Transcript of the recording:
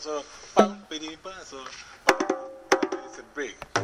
so, so, it's a break.